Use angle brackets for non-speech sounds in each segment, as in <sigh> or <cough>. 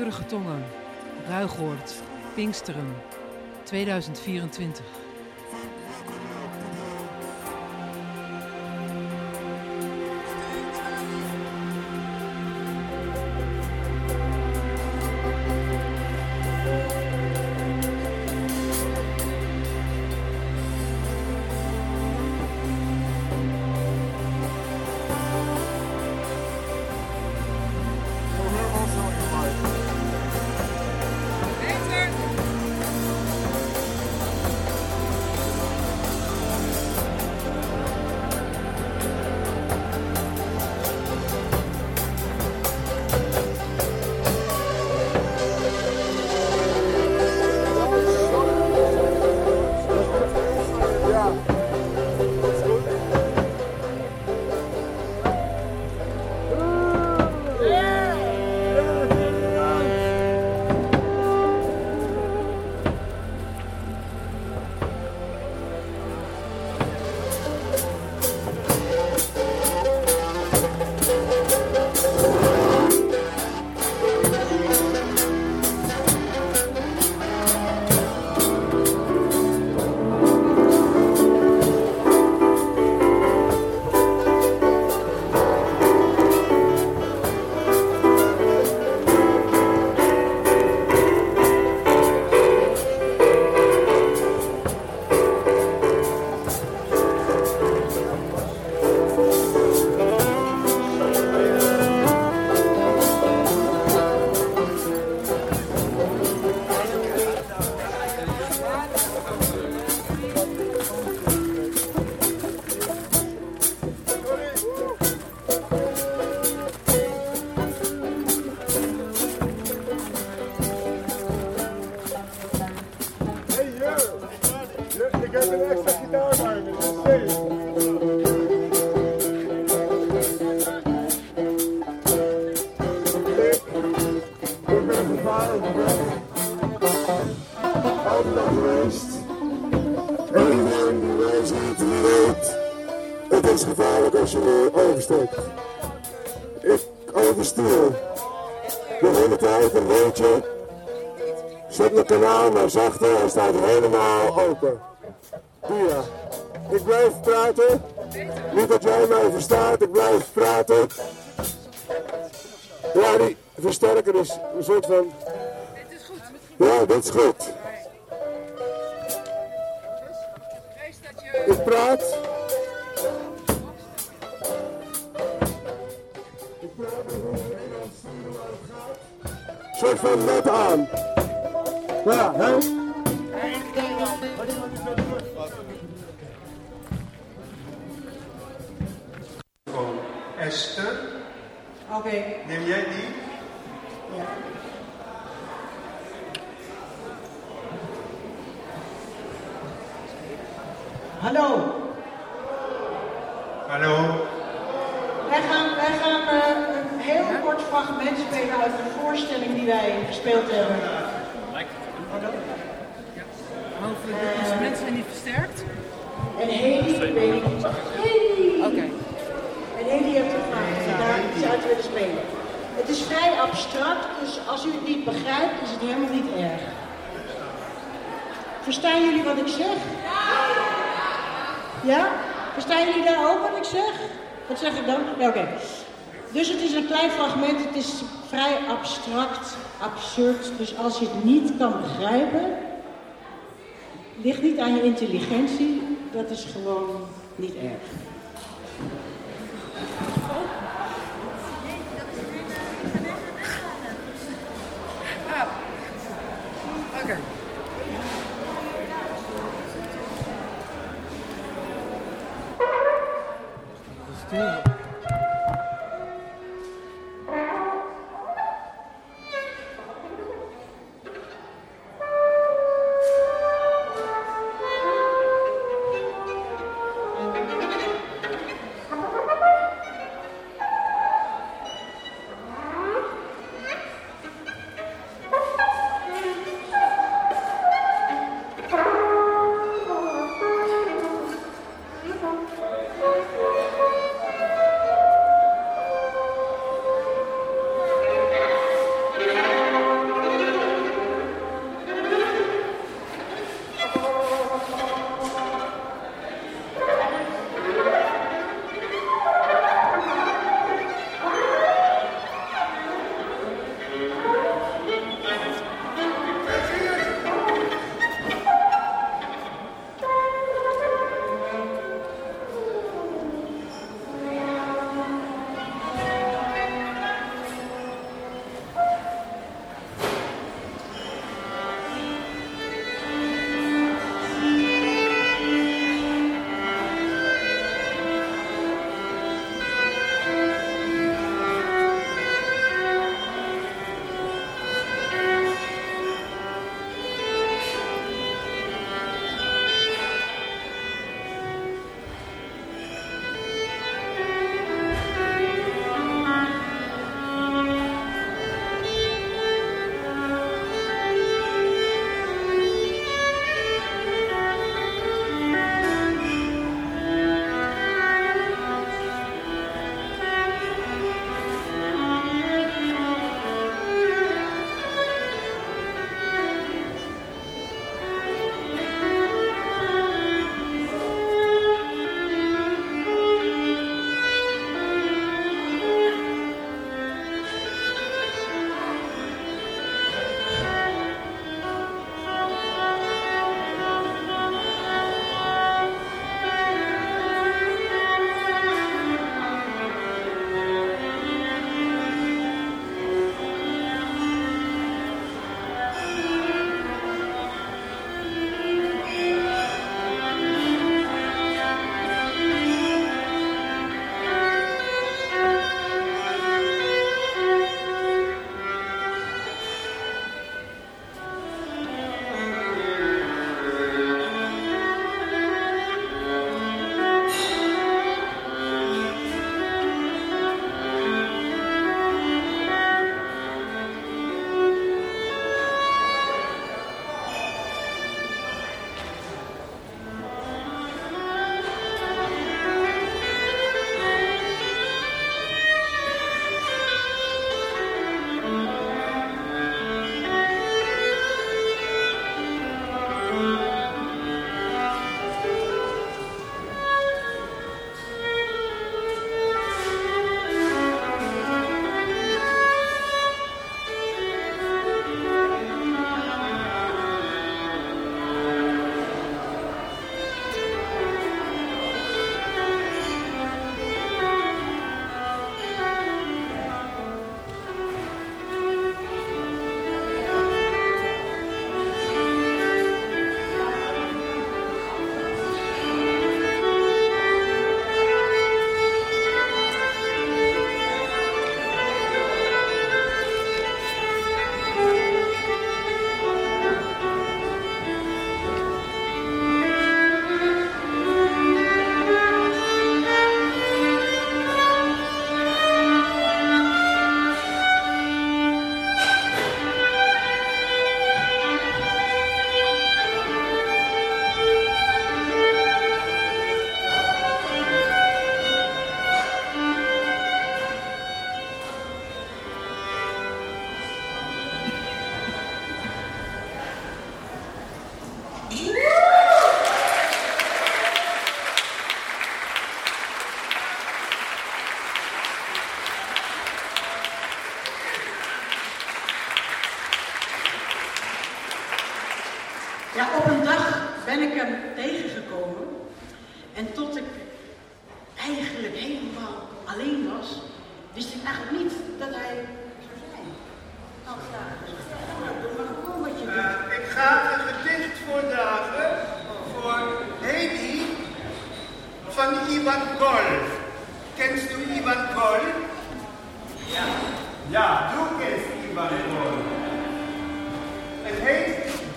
Geurige tongen. Ruigoord. Pinksteren. 2024. Het is gevaarlijk als je me oversteekt. Ik overstuur. De hele tijd, een weet je. Zet mijn kanaal maar zachter, hij staat helemaal open. Pia, ik blijf praten. Niet dat jij mij verstaat, ik blijf praten. Ja, die versterker is een soort van... Ja, dit is goed. Ik praat. Ik praat met hoe Nederland sturen waar het gaat. Soort van net aan. Ja, hè? Esther. Oké. Neem jij die? Ja. Hallo. Hallo. Wij gaan, wij gaan eh, een heel kort fragment spelen uit de voorstelling die wij gespeeld hebben. Hallo. Over de instrumenten zijn die versterkt? En Hedy, weet ik niet. Hedy! Oké. En Hedy heeft gevraagd of we daar iets uit willen spelen. Het is vrij abstract, dus als u het niet begrijpt, is het helemaal niet erg. Verstaan jullie wat ik zeg? Ja? Verstaan jullie daar ook wat ik zeg? Wat zeg ik dan? Oké. Dus het is een klein fragment, het is vrij abstract, absurd. Dus als je het niet kan begrijpen, ligt niet aan je intelligentie, dat is gewoon niet erg.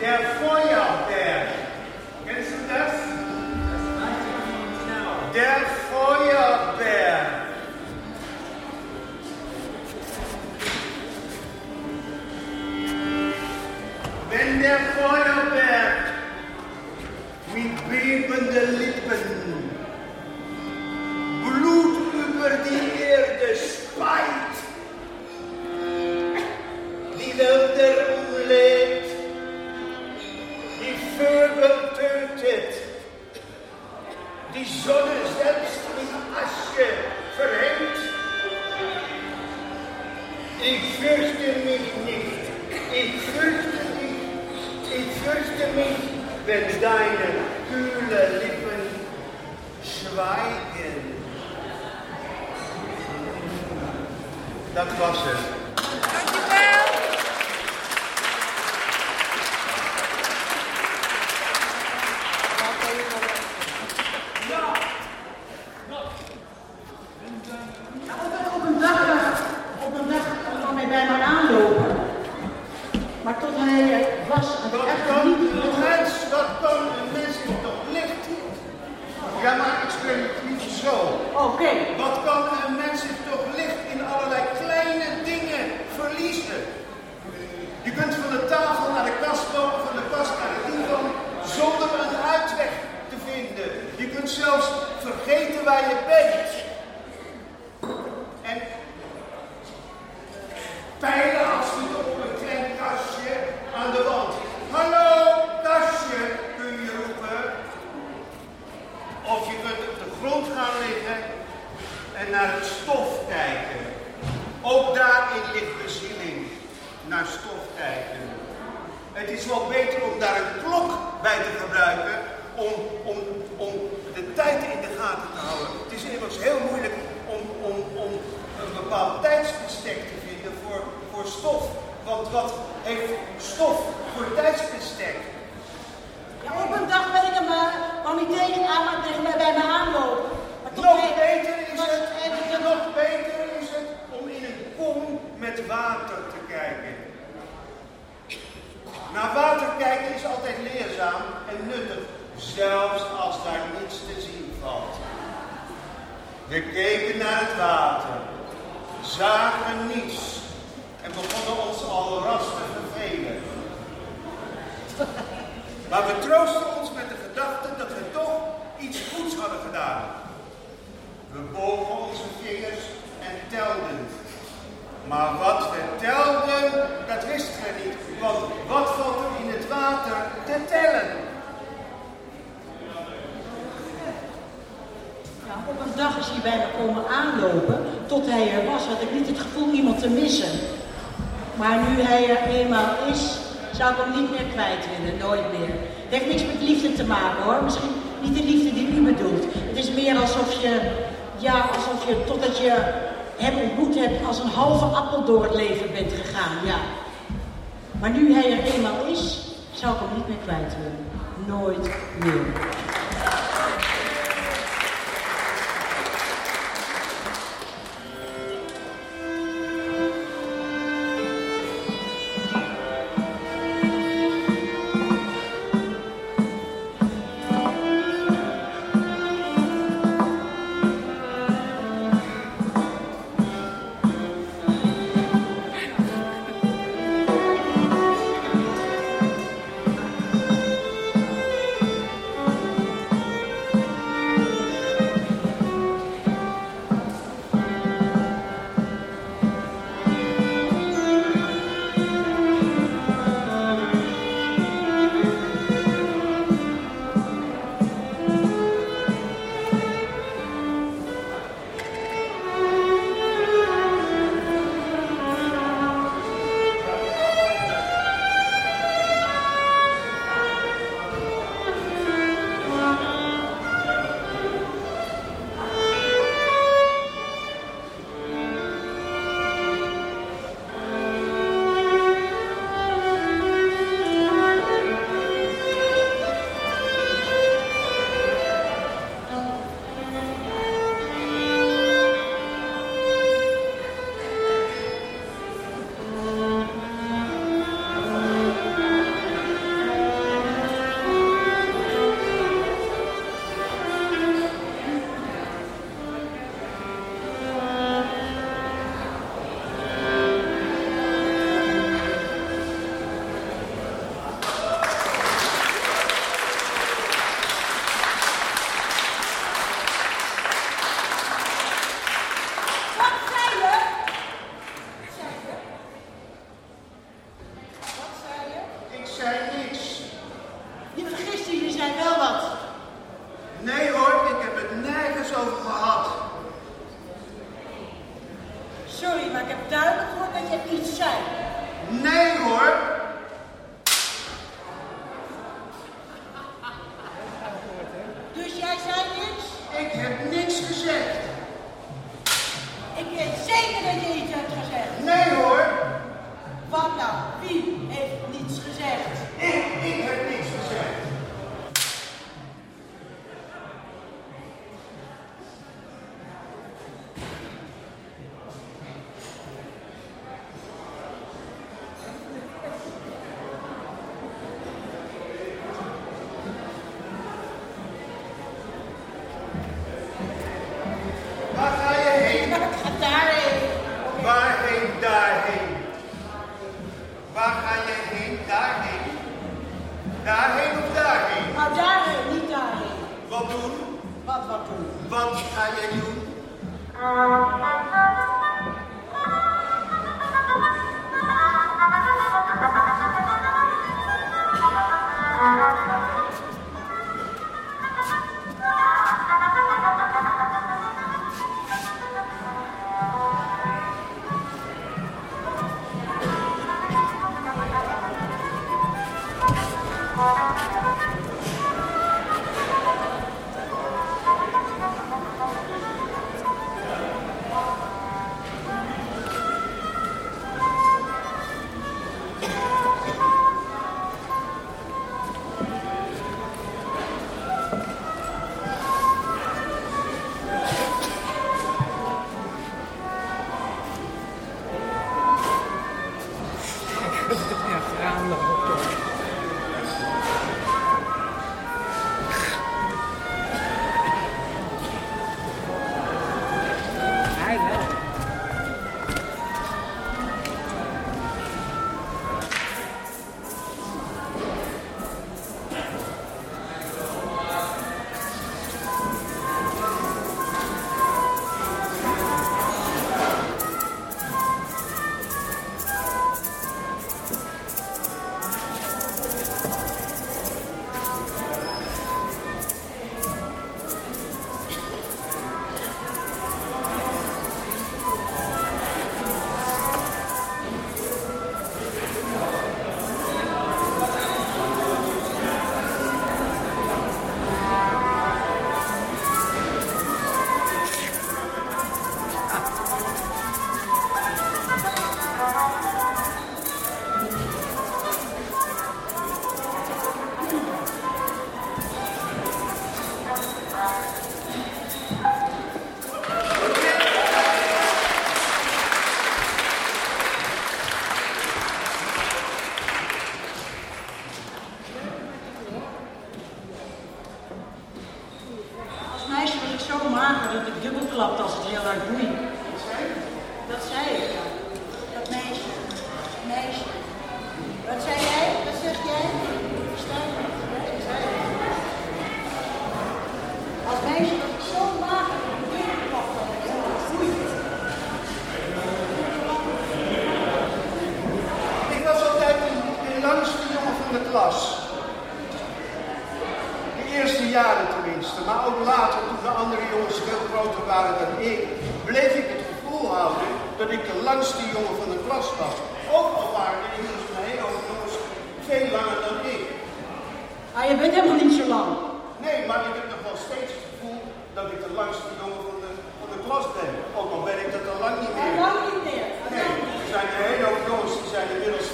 Heet water te kijken. Naar water kijken is altijd leerzaam en nuttig, zelfs als daar niets te zien valt. We keken naar het water, zagen niets en begonnen ons al ras te vervelen. Maar we troosten ons met de gedachte dat we toch iets goeds hadden gedaan. We bogen onze vingers en telden. Maar wat we telden, dat wisten we niet. Want wat valt er in het water te tellen? Op een dag is hij bij me komen aanlopen. Tot hij er was, had ik niet het gevoel iemand te missen. Maar nu hij er eenmaal is, zou ik hem niet meer kwijt willen, nooit meer. Het heeft niks met liefde te maken hoor. Misschien niet de liefde die u bedoelt. Het is meer alsof je, ja, alsof je totdat je hem ontmoet hebt als een halve appel door het leven bent gegaan, ja. Maar nu hij er eenmaal is, zou ik hem niet meer kwijt willen. Nooit meer.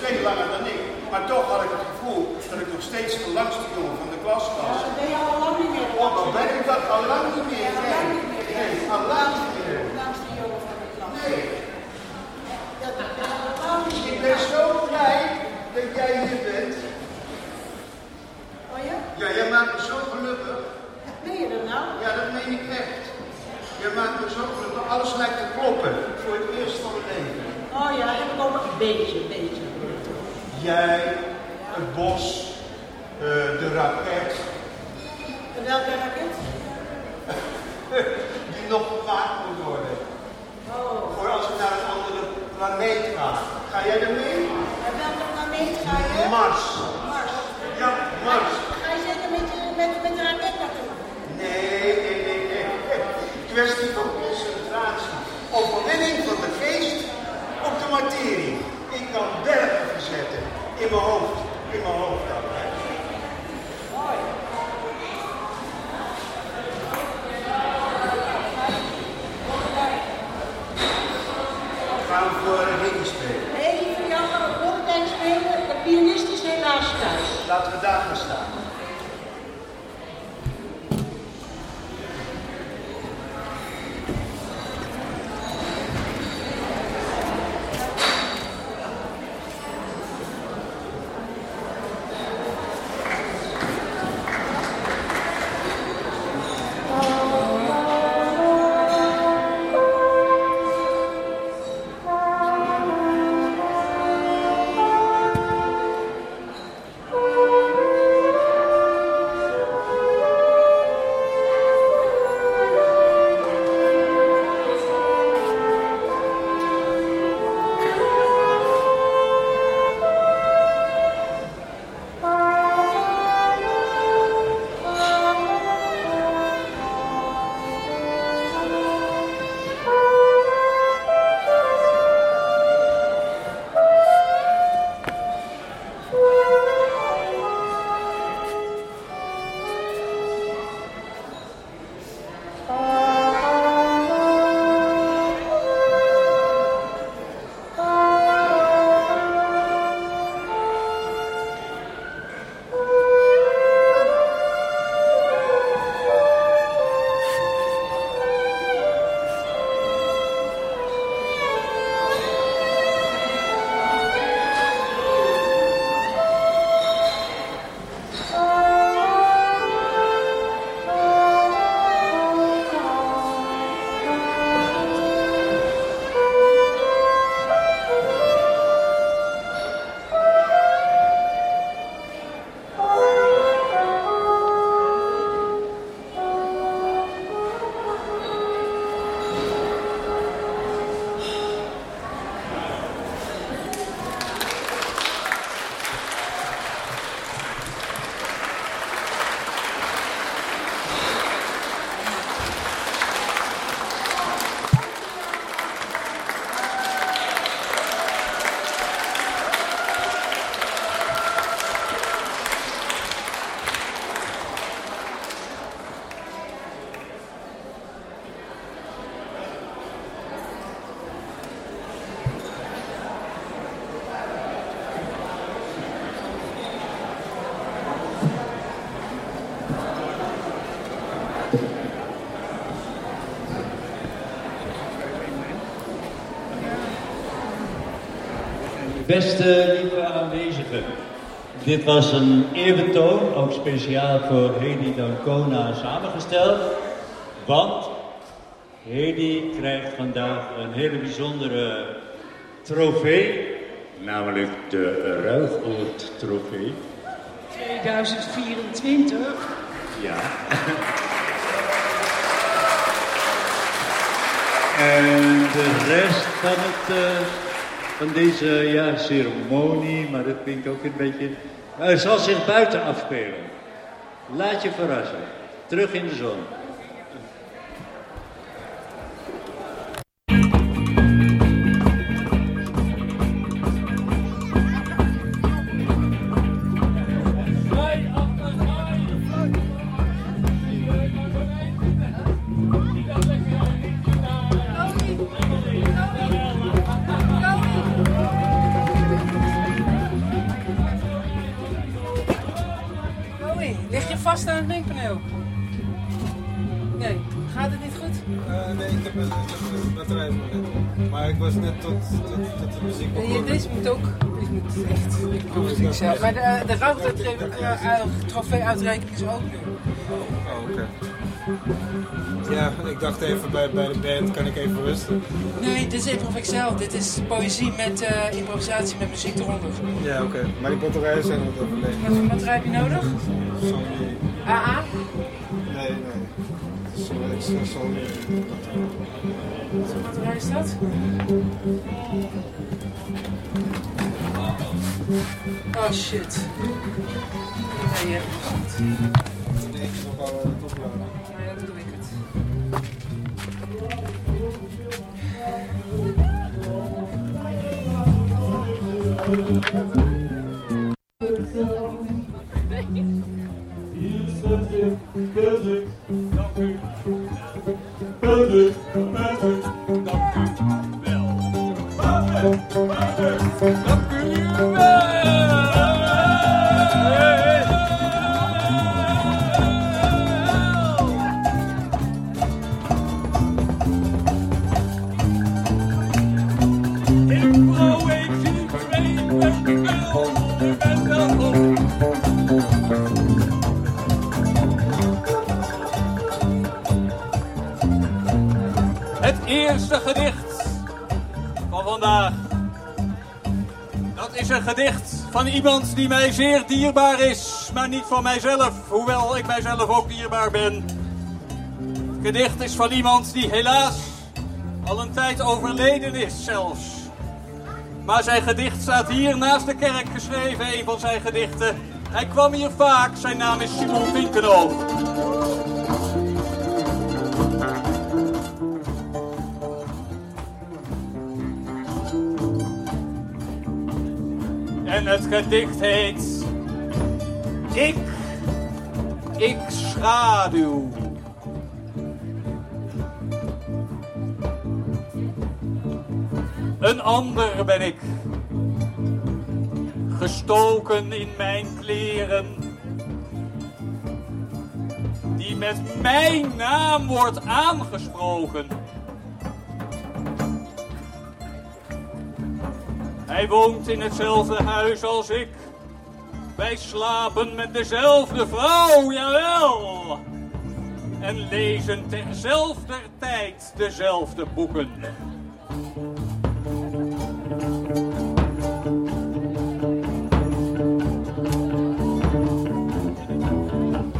Veel langer dan ik. Maar toch had ik het gevoel dat ik nog steeds de langste jongen van de klas Ja, was. dat ben je al lang niet meer. Oh, dan ben ik dat al lang niet meer. Ja, lang niet meer. Nee, al lang niet meer. Langste jongen van de klas. Nee, Dat ben je al ik ben zo blij dat jij hier bent. Oh ja? Ja, jij maakt me zo gelukkig. Meen je dat nou? Ja, dat meen ik echt. Jij maakt me zo gelukkig. Alles lijkt te kloppen voor het eerst van mijn leven. Oh ja, ik kom een beetje, een beetje jij, het bos, eh, de raket. En welke raket? <laughs> Die nog vaak moet worden. Oh. Voor als we naar een andere planeet gaan. Ga jij er mee? Naar welke planeet ga je? Mars. Mars. Ja, Mars. Ga, je jij met, met, met de raket naartoe? Nee, nee, nee, nee. Kwestie van concentratie. Overwinning van de geest op de materie. Ik kan bergen verzetten. In mijn hoofd. In mijn hoofd dan. Gaan we voor een ring spelen? Nee, ik wil jou gaan een spelen. De pianist is helaas thuis. Laten we daar gaan staan. Beste lieve aanwezigen, dit was een eerbetoon, ook speciaal voor Hedy Dancona samengesteld. Want Hedy krijgt vandaag een hele bijzondere trofee, namelijk de Ruigoord trofee. 2024. Ja. <laughs> En de rest van, het, eh, van deze ja, ceremonie, maar dat klinkt ook een beetje... Het zal zich buiten afspelen. Laat je verrassen. Terug in de zon. Lig je vast aan het mengpaneel? Nee, gaat het niet goed? Eh, nee, ik heb een, heb batterijmoment. Maar ik was net tot, tot, tot de muziek begonnen. deze moet ook, deze moet echt, ik proef het niet zelf. Maar de, de trofee-uitreiking is ook nu. Oh, oké. Ja, ik dacht even bij, bij de band kan ik even rusten. Nee, dit is Improv Excel. Dit is poëzie met eh, improvisatie met muziek eronder. Ja, oké. Maar die batterijen zijn wat even leeg. Wat voor batterij heb je nodig? AA? Nee, nee. Sony, extra Sony. Wat voor batterij is dat? Oh shit. Nee, je hebt het. Nee, ik het opladen. Nee, dan doe ik het. Die mij zeer dierbaar is, maar niet van mijzelf, hoewel ik mijzelf ook dierbaar ben. Het gedicht is van iemand die helaas al een tijd overleden is zelfs. Maar zijn gedicht staat hier naast de kerk geschreven, een van zijn gedichten. Hij kwam hier vaak, zijn naam is Simon Vinkenoog. Gedicht heet Ik, ik schaduw. Een ander ben ik, gestoken in mijn kleren, die met mijn naam wordt aangesproken. Hij woont in hetzelfde huis als ik. Wij slapen met dezelfde vrouw, jawel. En lezen terzelfde tijd dezelfde boeken.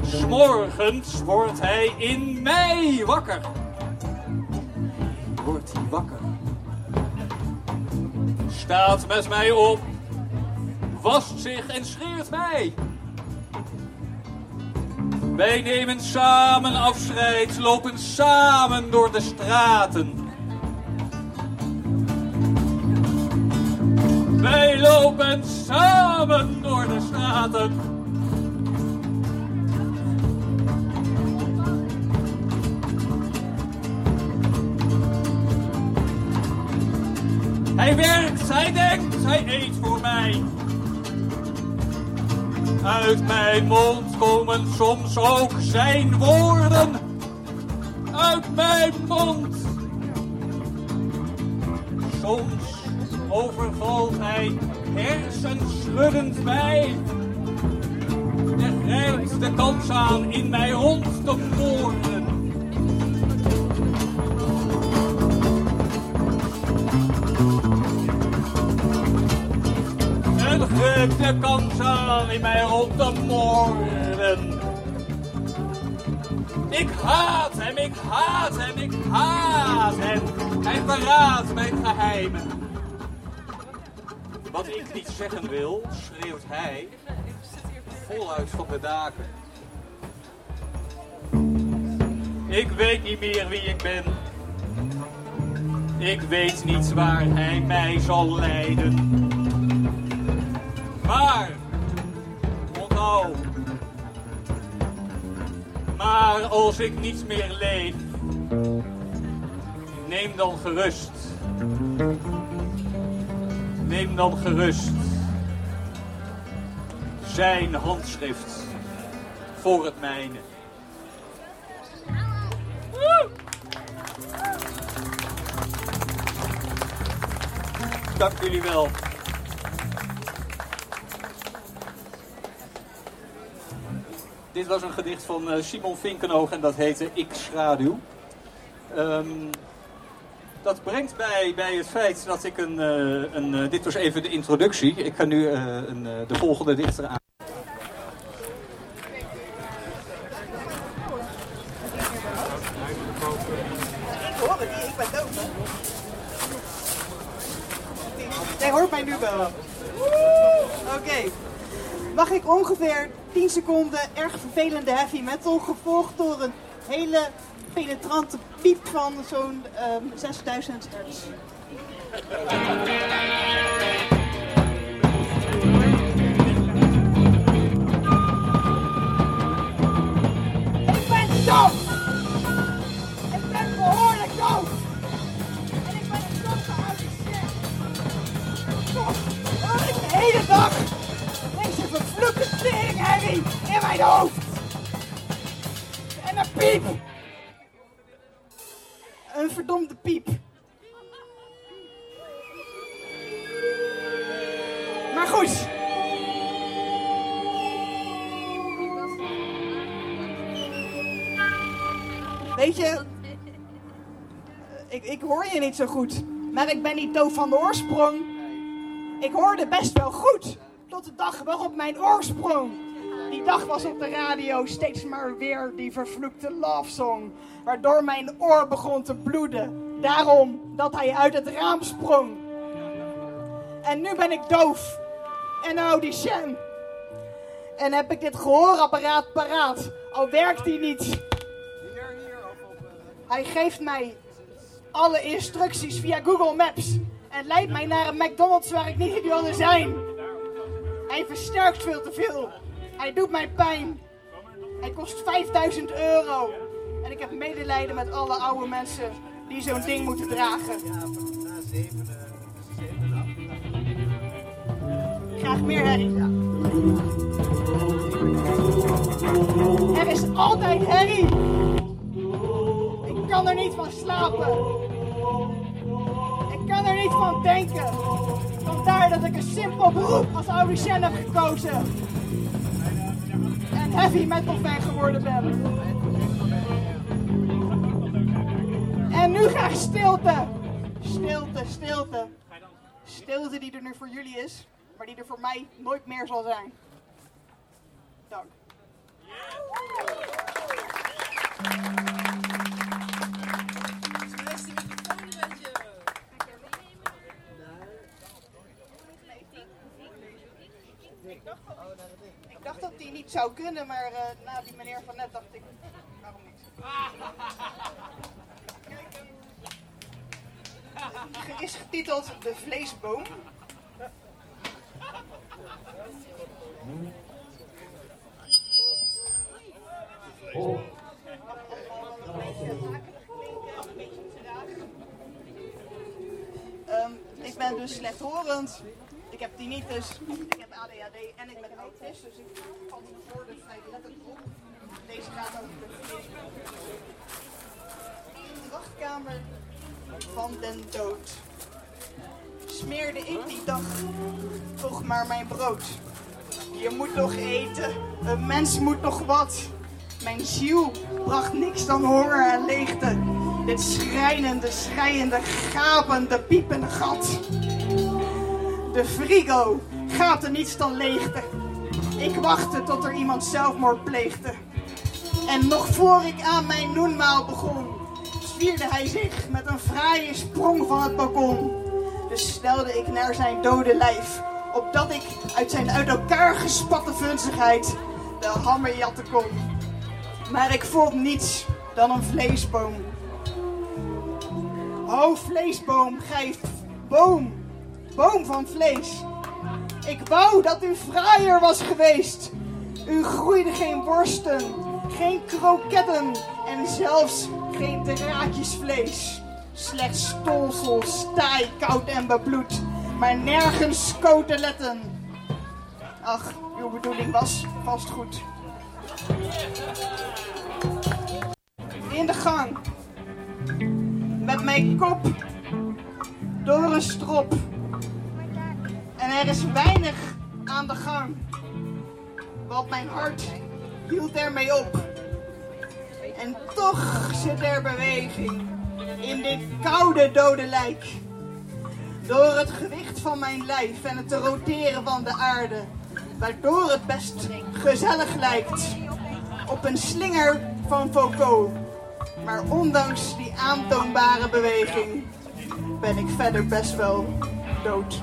S'morgens wordt hij in mij wakker. Wordt hij wakker? Staat met mij op, wast zich en scheert mij. Wij nemen samen afscheid, lopen samen door de straten. Wij lopen samen door de straten. Hij werkt, hij denkt, hij eet voor mij. Uit mijn mond komen soms ook zijn woorden. Uit mijn mond. Soms overvalt hij hersenschuddend mij. En grijpt de kans aan in mij rond te moorden. Grijpt de kans in mij rond te moorden. Ik haat hem, ik haat hem, ik haat hem. Hij verraadt mijn geheimen. Wat ik niet zeggen wil, schreeuwt hij voluit van de daken. Ik weet niet meer wie ik ben. Ik weet niet waar hij mij zal leiden. Als ik niet meer leef, neem dan gerust. Neem dan gerust zijn handschrift voor het mijne. Dank jullie wel. Dit was een gedicht van eh, Simon Vinkenoog en dat heette Ik Schaduw. Ehm, dat brengt mij bij het feit dat ik een... eh, een eh, dit was even de introductie. Ik ga nu een, de volgende dichter aan. Ik ben dood, hè? Jij hoort mij nu wel. Oké. Mag ik ongeveer 10 seconden erg vervelende heavy metal, gevolgd door een hele penetrante piep van zo'n ehm 6000 hertz. Mijn hoofd. En een piep. Een verdomde piep. Maar goed. Weet je, ik, ik hoor je niet zo goed. Maar ik ben niet doof van de oorsprong. Ik hoorde best wel goed. Tot de dag waarop mijn oorsprong. Die dag was op de radio steeds maar weer die vervloekte love song. Waardoor mijn oor begon te bloeden. Daarom dat hij uit het raam sprong. En nu ben ik doof. En audition. En heb ik dit gehoorapparaat paraat. Al werkt hij niet. Hij geeft mij alle instructies via Google Maps. En leidt mij naar een McDonald's waar ik niet wilde zijn. Hij versterkt veel te veel. Hij doet mij pijn. Hij kost 5000 euro. En ik heb medelijden met alle oude mensen die zo'n ding moeten dragen. Graag meer herrie. Er is altijd herrie. Ik kan er niet van slapen. Ik kan er niet van denken. Vandaar dat ik een simpel beroep als audicien heb gekozen. Heavy metal fan geworden ben. En nu graag stilte. Stilte, stilte. Stilte die er nu voor jullie is, maar die er voor mij nooit meer zal zijn. Dank. Ik niet zou kunnen, maar eh, na die meneer van net dacht ik, waarom niet? Ge- Is getiteld De Vleesboom. Ehm, ik ben dus slechthorend. Ik heb tinnitus, ik heb ADHD en ik ben autist, dus ik val de woorden vrij letterlijk op. Deze gaat over de. In de wachtkamer van den dood smeerde ik die dag toch maar mijn brood. Je moet nog eten, een mens moet nog wat. Mijn ziel bracht niks dan honger en leegte. Dit schrijnende, schrijende, gapende, piepende gat. De frigo gaapte niets dan leegte. Ik wachtte tot er iemand zelfmoord pleegde. En nog voor ik aan mijn noenmaal begon, zwierde hij zich met een fraaie sprong van het balkon. Dus snelde ik naar zijn dode lijf, opdat ik uit zijn uit elkaar gespatte vunzigheid de hammer jatten kon. Maar ik vond niets dan een vleesboom. O vleesboom, gij boom, boom van vlees. Ik wou dat u fraaier was geweest. U groeide geen worsten, geen kroketten en zelfs geen draadjesvlees. Slechts stolsel, taai, koud en bebloed, maar nergens koteletten. Ach, uw bedoeling was vast goed. In de gang, met mijn kop door een strop. En er is weinig aan de gang, want mijn hart hield ermee op. En toch zit er beweging in dit koude dode lijk. Door het gewicht van mijn lijf en het te roteren van de aarde, waardoor het best gezellig lijkt. Op een slinger van Foucault. Maar ondanks die aantoonbare beweging ben ik verder best wel dood.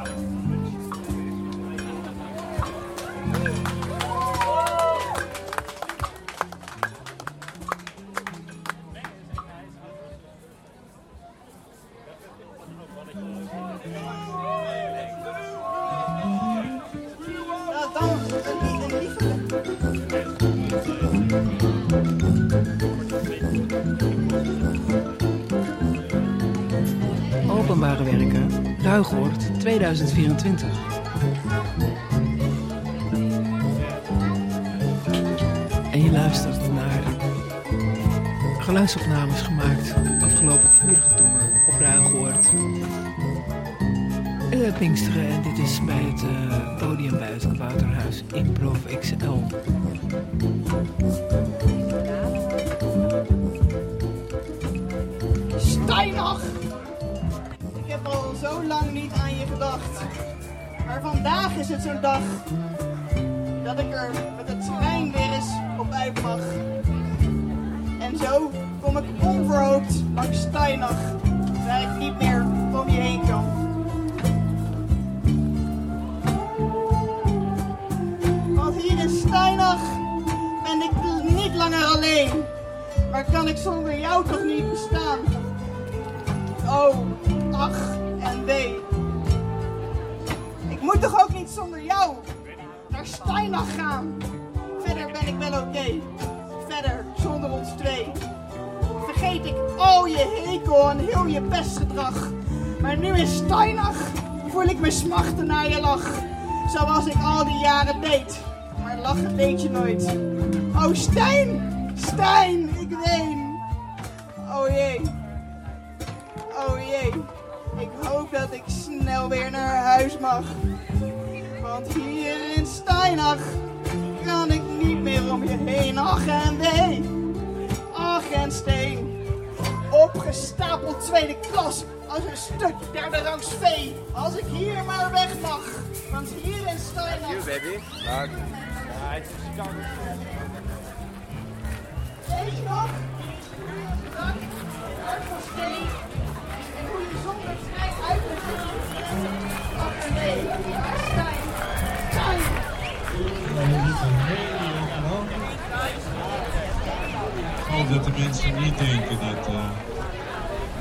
Openbare werken, Ruigoord 2024. Geluidsopnames gemaakt afgelopen vurige tonger op Ruigoord. Uh, Pinksteren en dit is bij het uh, podium bij het Kabouterhuis Improv XL. Steinach! Ik heb al zo lang niet aan je gedacht. Maar vandaag is het zo'n dag dat ik er met het trein weer eens op uit mag. En zo kom ik onverhoopt langs Steinach, waar ik niet meer om je heen kan. Want hier in Steinach ben ik niet langer alleen. Maar kan ik zonder jou toch niet bestaan? Oh, ach en wee. Ik moet toch ook niet zonder jou naar Steinach gaan? Verder ben ik wel oké. Verder, zonder ons twee. Vergeet ik al je hekel en heel je pestgedrag. Maar nu in Steinach voel ik me smachten naar je lach. Zoals ik al die jaren deed. Maar lachen deed je nooit. Oh Stijn, Stijn, ik ween. Oh jee. Oh jee. Ik hoop dat ik snel weer naar huis mag. Want hier in Steinach kan ik niet meer om je heen. Ach en wee. Ach en steen. Opgestapeld tweede klas als een stuk derde rangs vee. Als ik hier maar weg mag. Want hier in. Hier, baby. Dag. Ja, het is koud. Weet je nog? Dank. Ergosteen. En hoe je zonder trein uit bent gegaan. Ach en wee. Stijn. Stijn. Ik hoop dat de mensen niet denken dat, uh,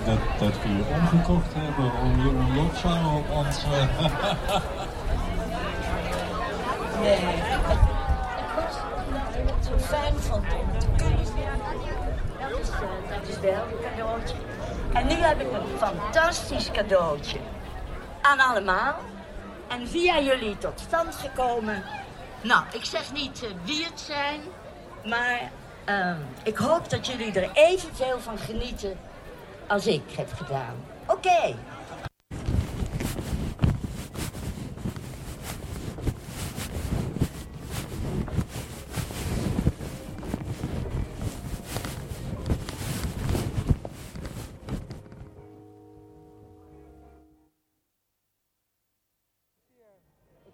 dat, dat we je omgekocht hebben om Jeroen Lopzang op ons... Uh, <laughs> nee, ik was zo fijn om te kunnen. Dat is, wel een cadeautje. En nu heb ik een fantastisch cadeautje. Aan allemaal. En via jullie tot stand gekomen. Nou, ik zeg niet wie het zijn, maar uh, ik hoop dat jullie er evenveel van genieten als ik heb gedaan. Oké. Okay.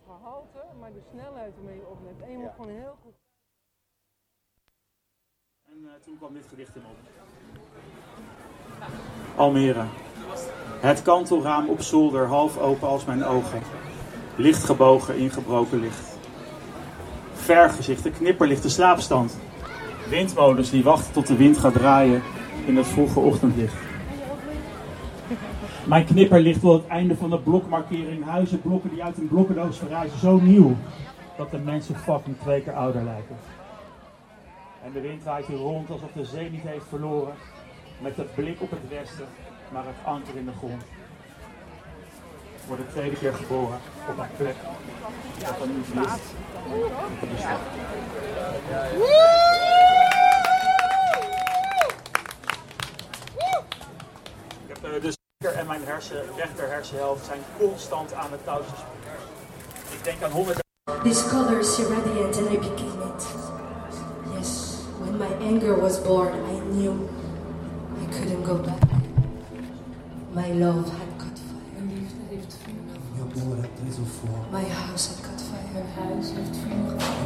gehalte, maar de snelheid waarmee je opneemt. En je moet gewoon heel goed. En uh, toen kwam dit gedicht in op. Almere. Het kantelraam op zolder, half open als mijn ogen. Licht gebogen in gebroken licht. Vergezichten, knipperlichte slaapstand. Windmolens die wachten tot de wind gaat draaien in het vroege ochtendlicht. Mijn knipperlicht wil het einde van de blokmarkering. Huizen, blokken die uit een blokkendoos verrijzen. Zo nieuw dat de mensen fucking twee keer ouder lijken. En de wind draait hier rond alsof de zee niet heeft verloren. Met de blik op het westen, maar het anker in de grond. Voor de tweede keer geboren op een plek dat er niet ligt. Ik heb uh, dus en mijn hersen, rechter hersenhelft zijn constant aan het touwtjes. Ik denk aan honderd. These colors irradiate and I became it. Yes, when my anger was born, I knew I couldn't go back. My love had caught fire. Mio amore ha preso fuoco. My house had caught fire. La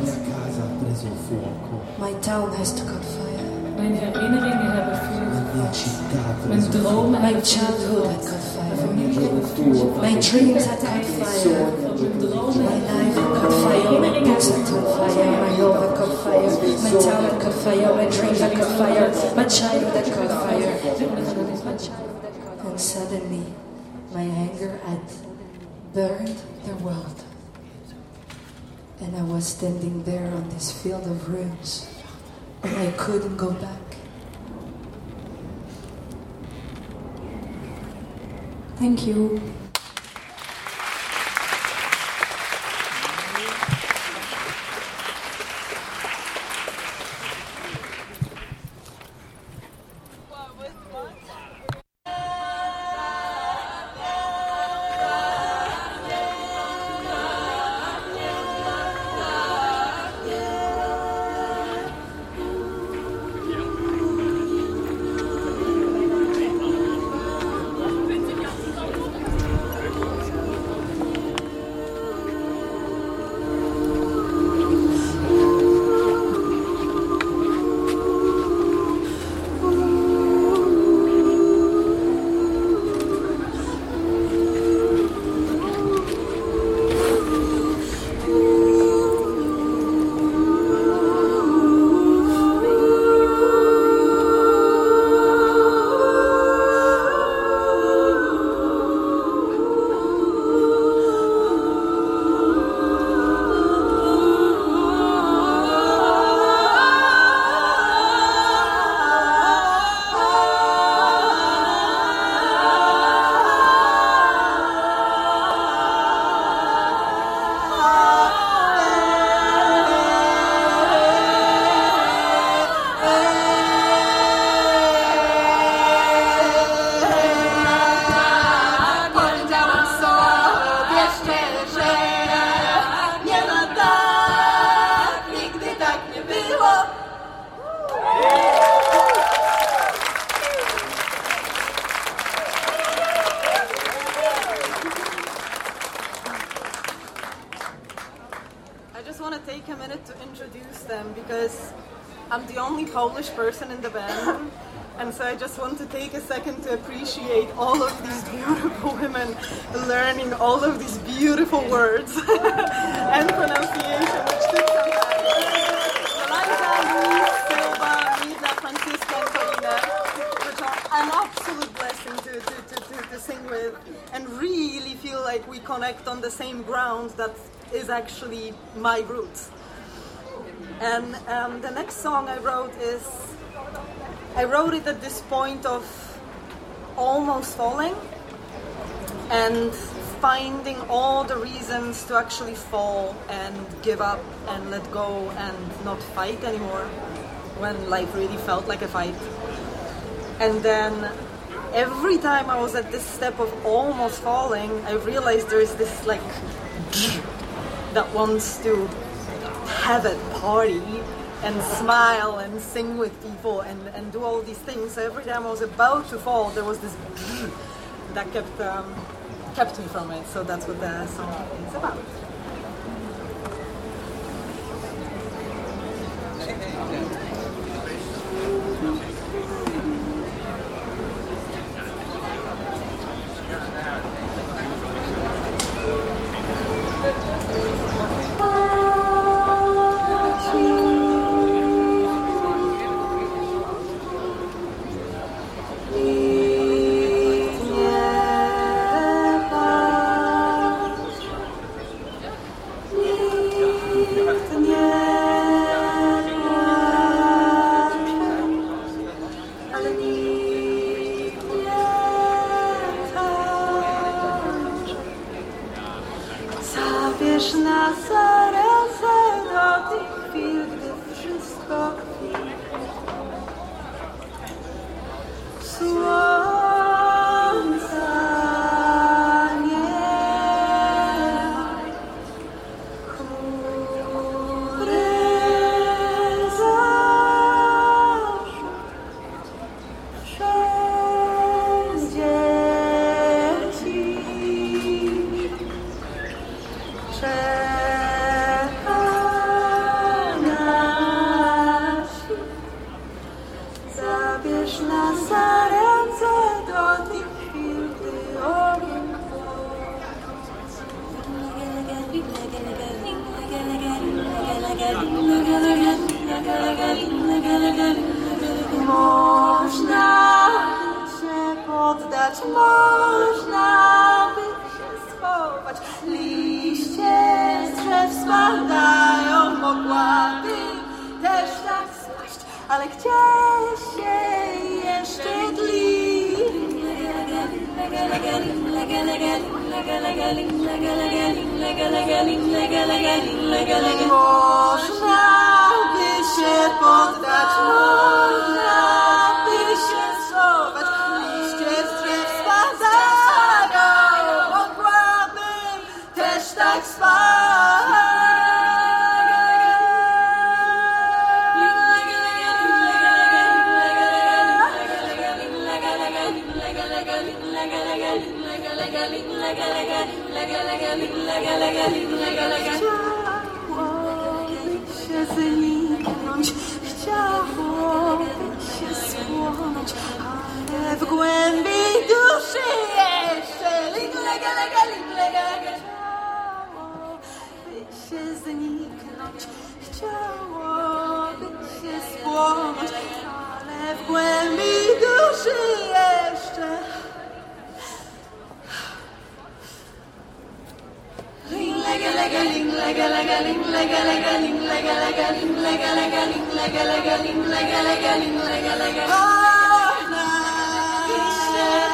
mia casa ha preso fuoco. My town has to caught fire. Mijn herinneringen hebben vuur Mijn dromen My childhood had caught fire. My dreams had caught fire. My life had caught fire. My books had caught fire. My love had caught fire. My town had caught fire. My dreams had caught fire. My childhood had caught fire. And suddenly, my anger had burned the world. And I was standing there on this field of ruins. And I couldn't go back. Thank you. Person in the band. And so I just want to take a second to appreciate all of these beautiful women learning all of these beautiful words <laughs> and pronunciation, which took some time. Luis, Silva, Francisca, and which are an absolute blessing to, to, to, to, to sing with and really feel like we connect on the same ground that is actually my roots. And um, the next song I wrote is I wrote it at this point of almost falling and finding all the reasons to actually fall and give up and let go and not fight anymore when life really felt like a fight. And then every time I was at this step of almost falling, I realized there is this like <sniffs> that wants to have a party and smile and sing with people and, and do all these things. So every time I was about to fall, there was this <clears throat> that kept um, kept me from it. So that's what the song is about.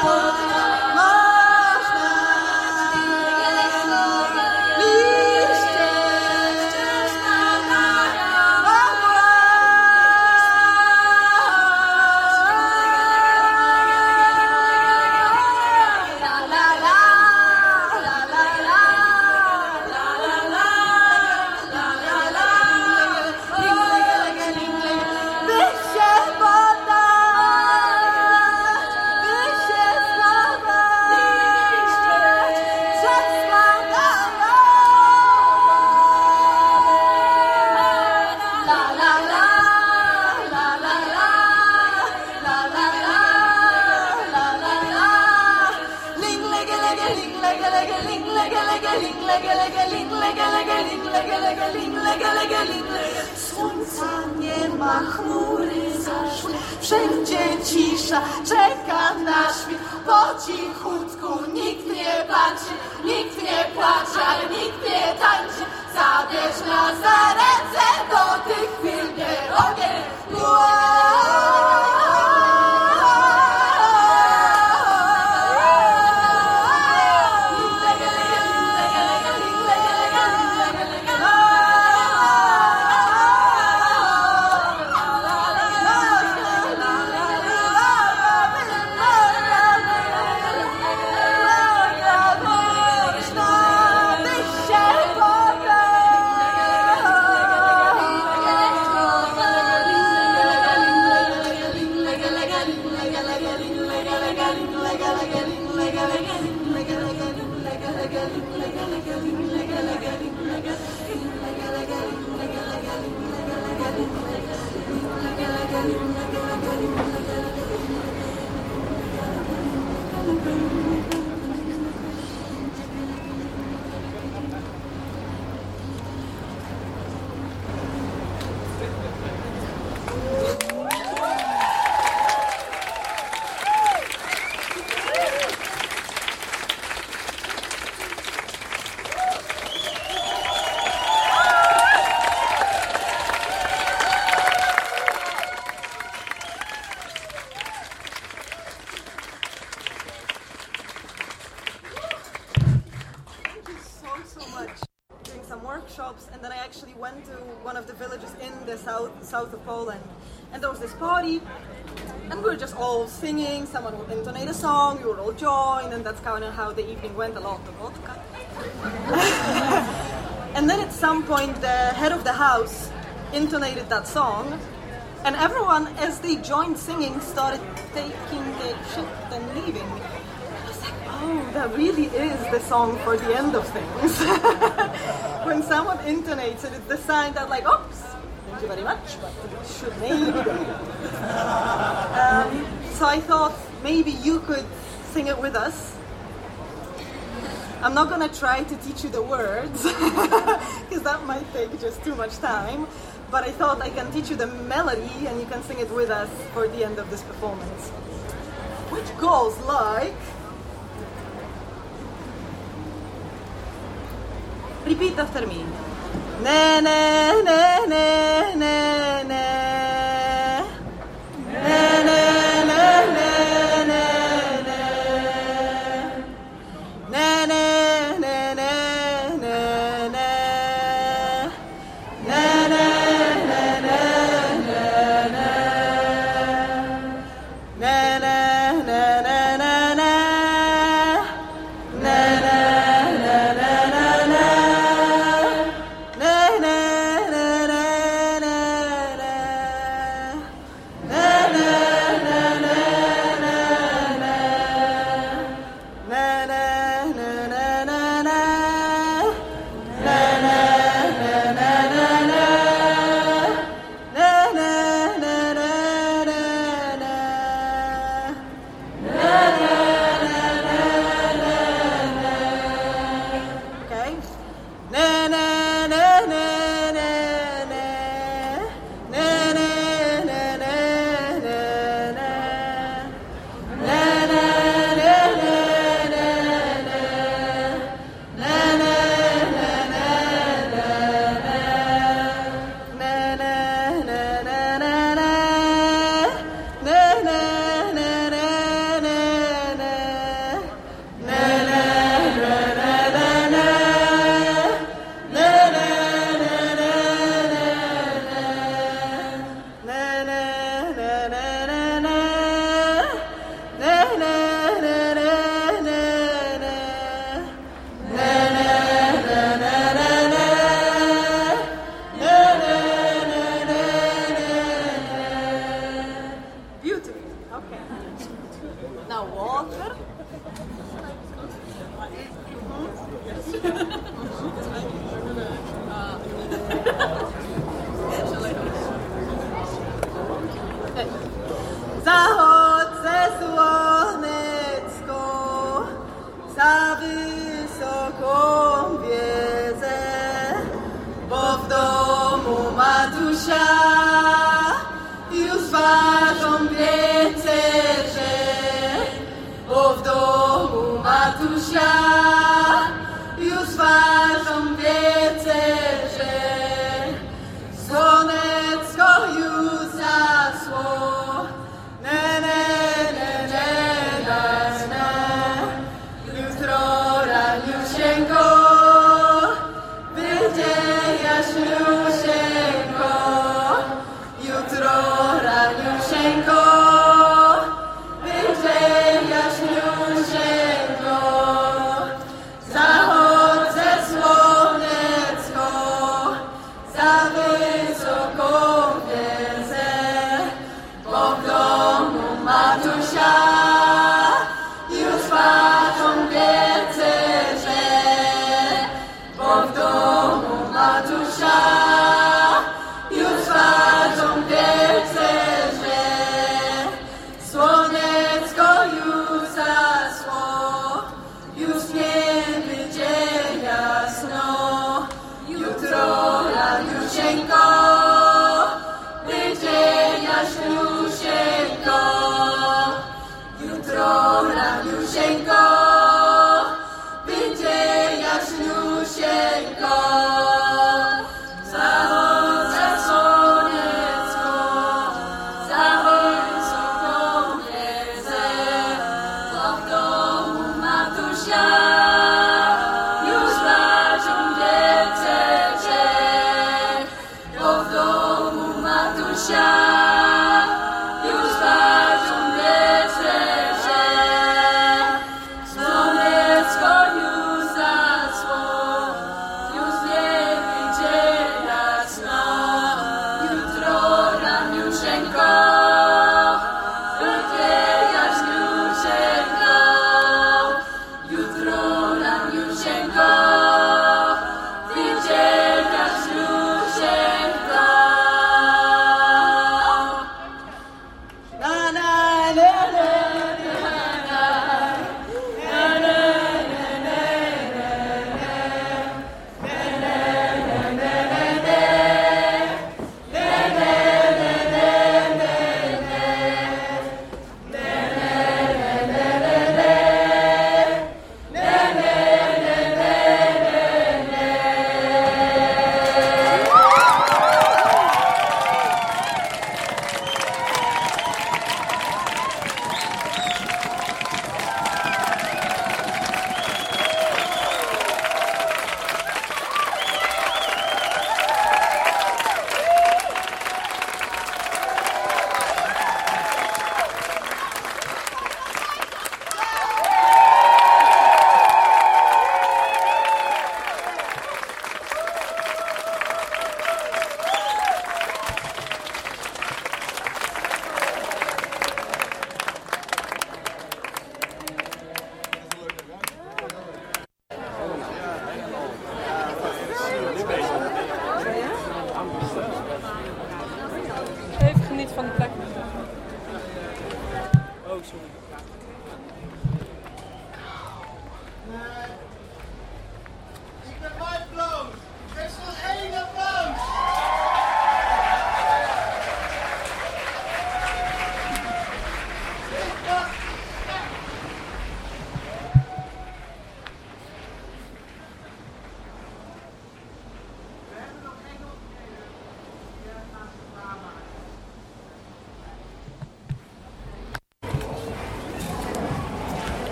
Oh, na świt. Po cichutku nikt nie patrzy, nikt nie płacze, ale nikt nie tańczy. Zabierz nas za ręce Thank south, south of Poland. And there was this party, and we were just all singing. Someone would intonate a song, we would all join, and that's kind of how the evening went. A lot of vodka. <laughs> and then at some point, the head of the house intonated that song, and everyone, as they joined singing, started taking their shit and leaving. I was like, oh, that really is the song for the end of things. <laughs> when someone intonates it, it's the sign that, like, oops, thank you very much, but should maybe um, so I thought maybe you could sing it with us. I'm not gonna try to teach you the words <laughs> because that might take just too much time. But I thought I can teach you the melody and you can sing it with us for the end of this performance. Which goes like. Repeat after me. Na na na na na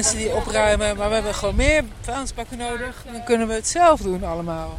mensen die opruimen. Maar we hebben gewoon meer vuilnisbakken nodig. Dan kunnen we het zelf doen allemaal.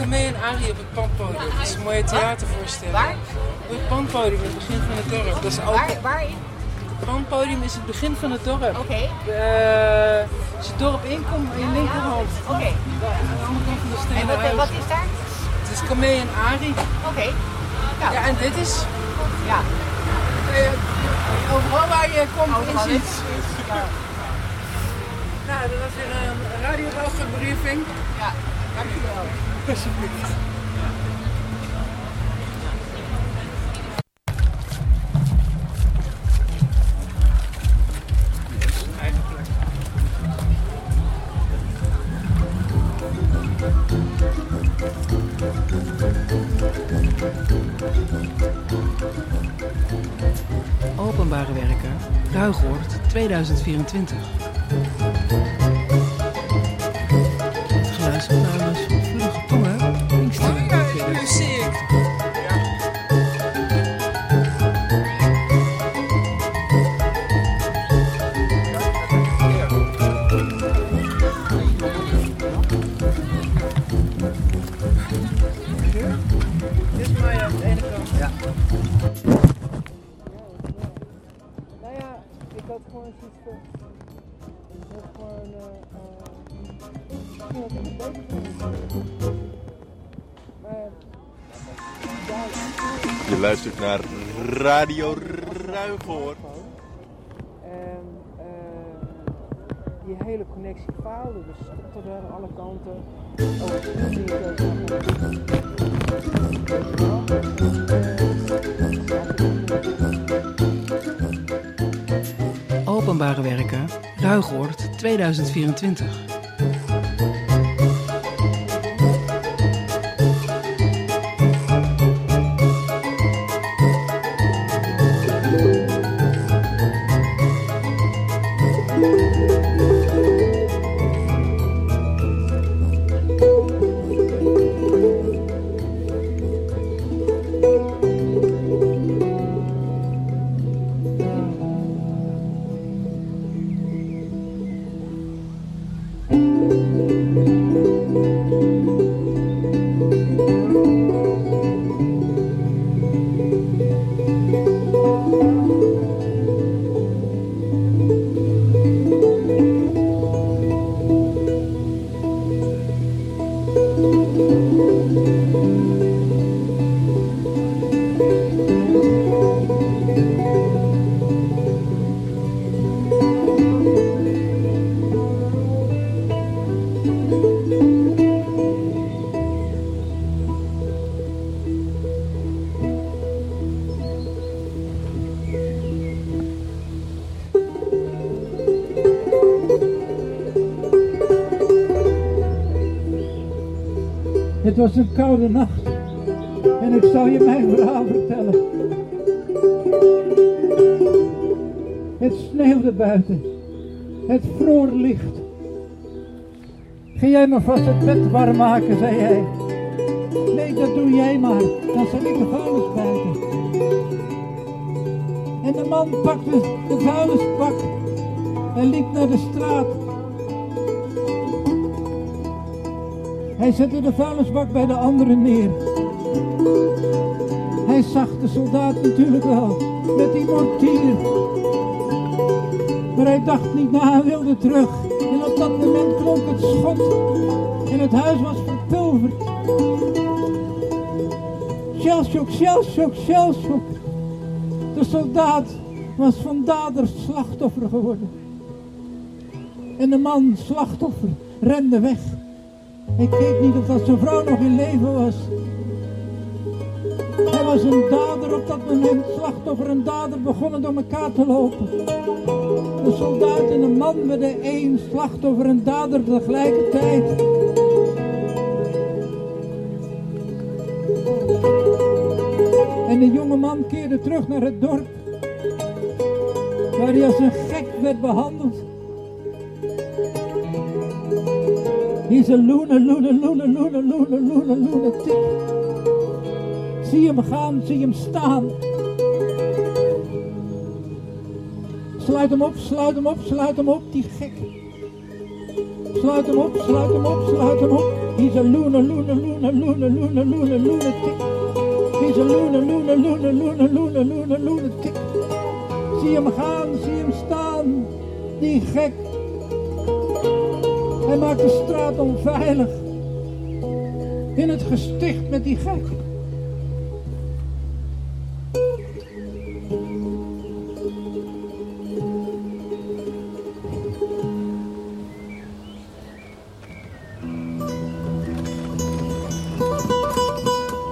Camé en Arie op het pandpodium. Dat is een mooie theatervoorstelling. Waar? Op het pandpodium, het begin van het dorp. Dat is ook... Waar, waarin? Het pandpodium is het begin van het dorp. Oké. Eh, als je het dorp inkomt, je linkerhand. Oké. Aan de andere kant van de En stenen wat, wat is daar? Het is Camé en Arie. Oké. Ja, en dit is... Ja. Eh, overal waar je komt Overal is iets. is- ja. Nou, dat was weer een radiobalgenbriefing. Ja, dankjewel. Alsjeblieft. Openbare werken, Ruigoord 2024. Radio Ruigoord. En eh, die hele connectie faalde, dus tot aan alle kanten. Oh, Openbare werken, Ruigoord 2024. Was een koude nacht en ik zal je mijn verhaal vertellen. Het sneeuwde buiten, het vroor licht. Ga jij maar vast het bed warm maken, zei hij. Nee, dat doe jij maar, dan zal ik de vuilnis buiten. En de man pakte de vuilnisbak en liep naar de straat. Hij zette de vuilnisbak bij de anderen neer. Hij zag de soldaat natuurlijk wel, met die mortier. Maar hij dacht niet na, hij wilde terug. En op dat moment klonk het schot. En het huis was verpulverd. Shellshock, shellshock, shellshock. De soldaat was van daders slachtoffer geworden. En de man, slachtoffer, rende weg. Ik weet niet of dat zijn vrouw nog in leven was. Hij was een dader op dat moment, slachtoffer en dader begonnen door elkaar te lopen. De soldaat en de man werden één, slachtoffer en dader tegelijkertijd. En de jonge man keerde terug naar het dorp, waar hij als een gek werd behandeld. He's a loner, loner, loner, loner, loner, loner, lunatic. Zie hem gaan, zie hem staan. Sluit hem op, sluit hem op, sluit hem op, die gek. Sluit hem op, sluit hem op, sluit hem op. He's a loner, loner, loner, loner, loner, loner, lunatic. He's a loner, loner, loner, loner, loner, loner, lunatic. Zie hem gaan, zie hem staan, die gek. Hij maakt de straat onveilig. In het gesticht met die gek.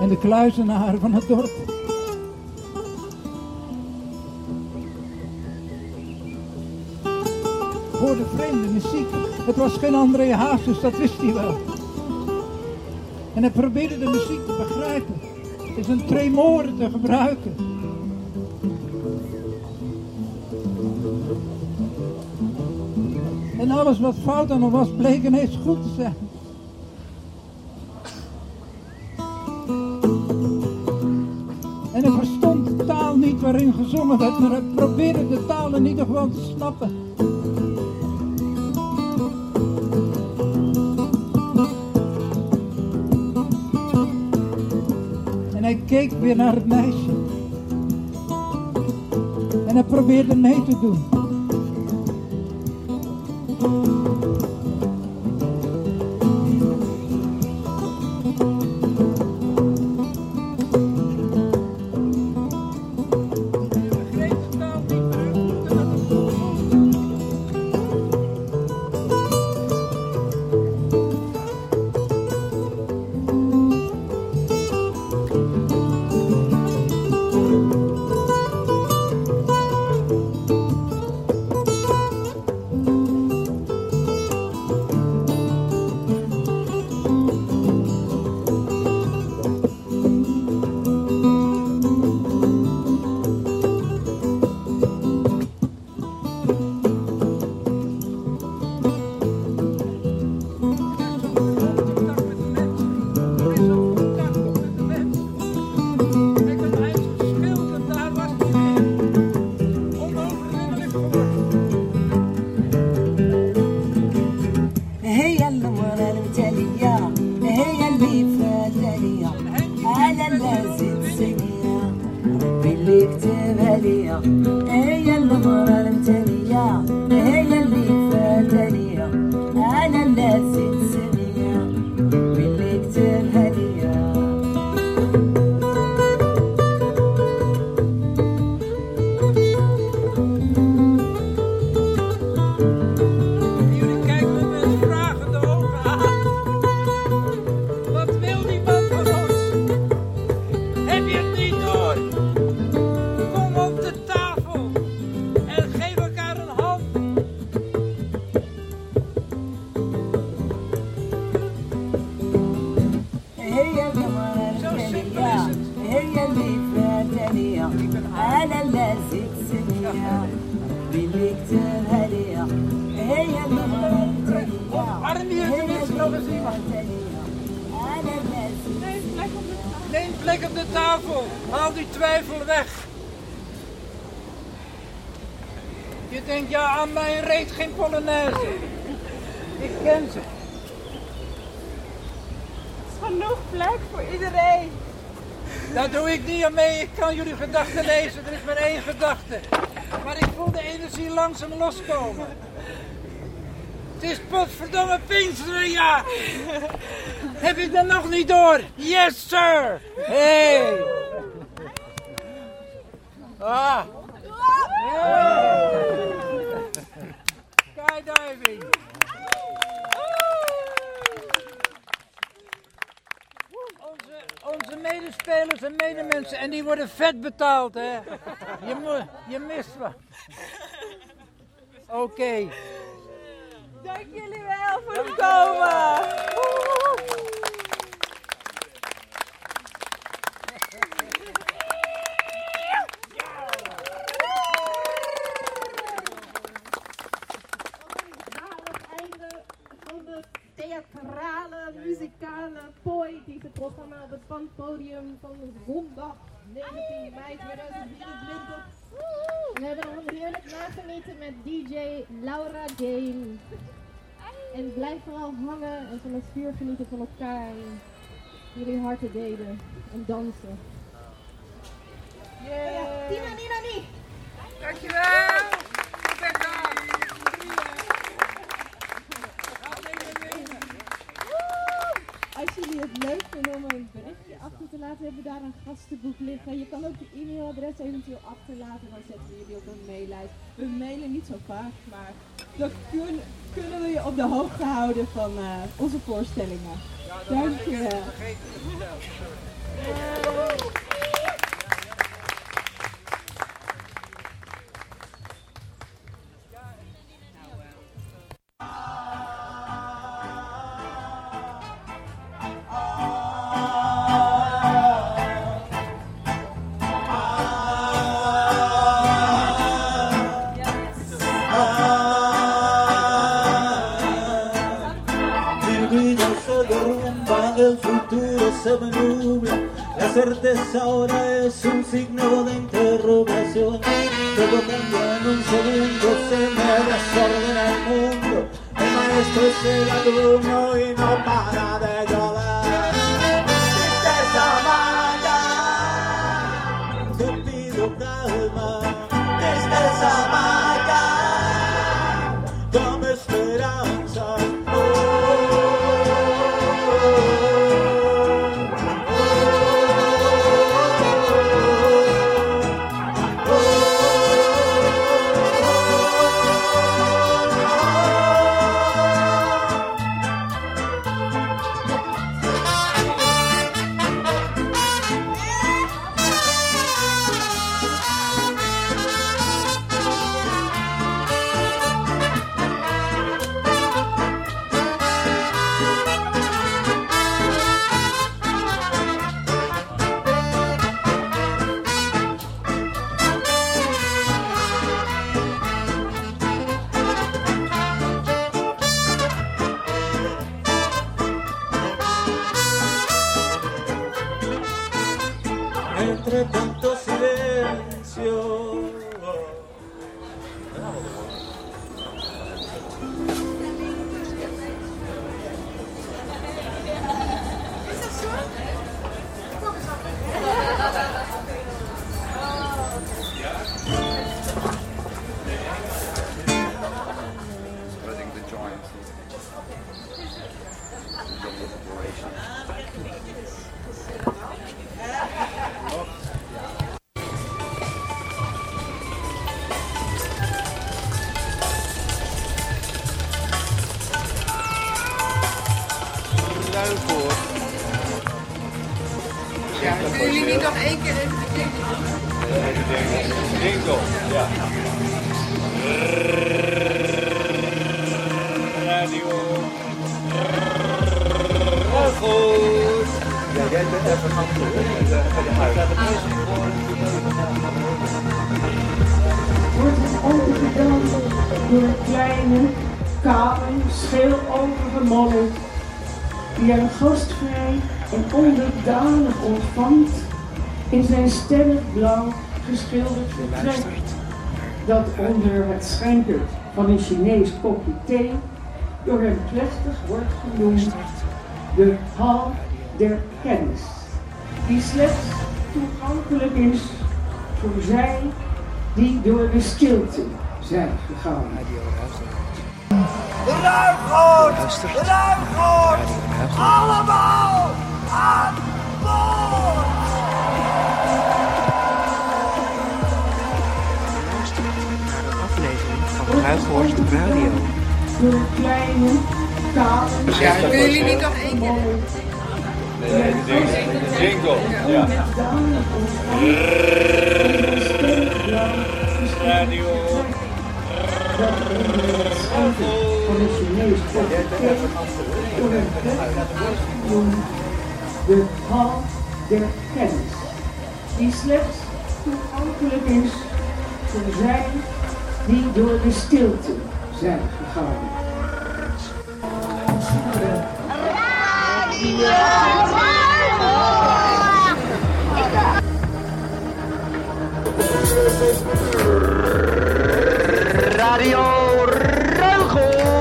En de kluizenaar van het dorp. Was geen André Hazes, dat wist hij wel. En hij probeerde de muziek te begrijpen. Is een tremore te gebruiken. En alles wat fout aan hem was, bleek ineens goed te zijn. En hij verstond de taal niet waarin gezongen werd, maar hij probeerde de taal in ieder geval te snappen. Hij keek weer naar het meisje. En hij probeerde mee te doen. ربي اللي كتبها ليا هي المرة المتلية هي اللي فاتلية على اللازم Neem plek op de tafel. Haal die twijfel weg. Je denkt, ja, aan mij reed geen Polonaise. Ik ken ze. Genoeg plek voor iedereen. Daar doe ik niet aan mee. Ik kan jullie gedachten lezen. Er is maar één gedachte. Maar ik de energie langzaam loskomen. Het is potverdomme Pinksteren, ja! Heb je dat nog niet door? Yes, sir! Hey! Ah! Hey! Skydiving! Onze, medespelers en medemensen, en die worden vet betaald, hè? Je, je mist wat. Oké. Dank jullie wel voor het komen. Van het podium van zondag 19 mei 2023. We hebben een heerlijk nagenieten met DJ Laura Jane. En blijf vooral hangen en van het vuur genieten van elkaar. En jullie harten delen en dansen. Yeah. Tina, Nina. Dankjewel! Als jullie het leuk vinden om een berichtje achter te laten, hebben we daar een gastenboek liggen. Je kan ook je e-mailadres eventueel achterlaten, dan zetten we jullie op een maillijst. We mailen niet zo vaak, maar dan kun- kunnen we je op de hoogte houden van eh, onze voorstellingen. Dankjewel. Mi La certeza ahora es un signo de interrogación. Todo cambia en un segundo, se me desordena el mundo. El maestro es el alumno y no para de huid. wordt het opengedaan door een kleine, kale, scheel overgemodderd, die hem gastvrij en onderdanig ontvangt in zijn stellig blauw geschilderd vertrek, dat onder het schenken van een Chinees kopje thee door hem plechtig wordt genoemd de hal der kennis, die slechts toegankelijk is voor zij die door de stilte zijn gegaan. Ruigoord! Ruigoord! Allemaal aan boord! naar een aflevering van Ruigoord Radio. Door kleine, kale... Ja, kunnen jullie niet nog één keer de jingle. Ja. Radio. De hal der kennis, die slechts toegankelijk is voor zij die door de stilte zijn gegaan. Radio Ruigoord.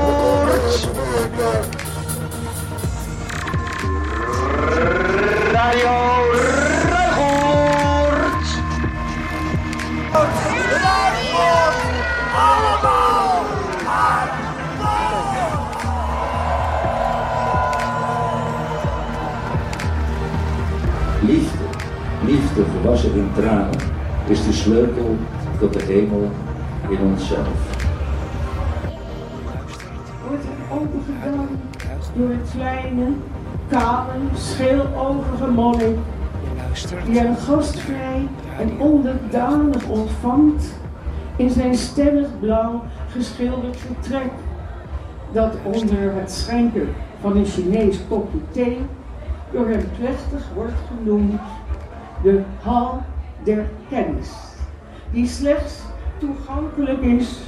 Radio Liefde gewassen in tranen is de sleutel tot de hemel in onszelf. wordt er opengedaan door het kleine, kale, scheelogige monnik die hem gastvrij en onderdanig ontvangt in zijn stellig blauw geschilderd vertrek dat onder het schenken van een Chinees kopje thee door hem plechtig wordt genoemd de hal der kennis, die slechts toegankelijk is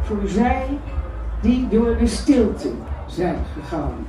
voor zij die door de stilte zijn gegaan.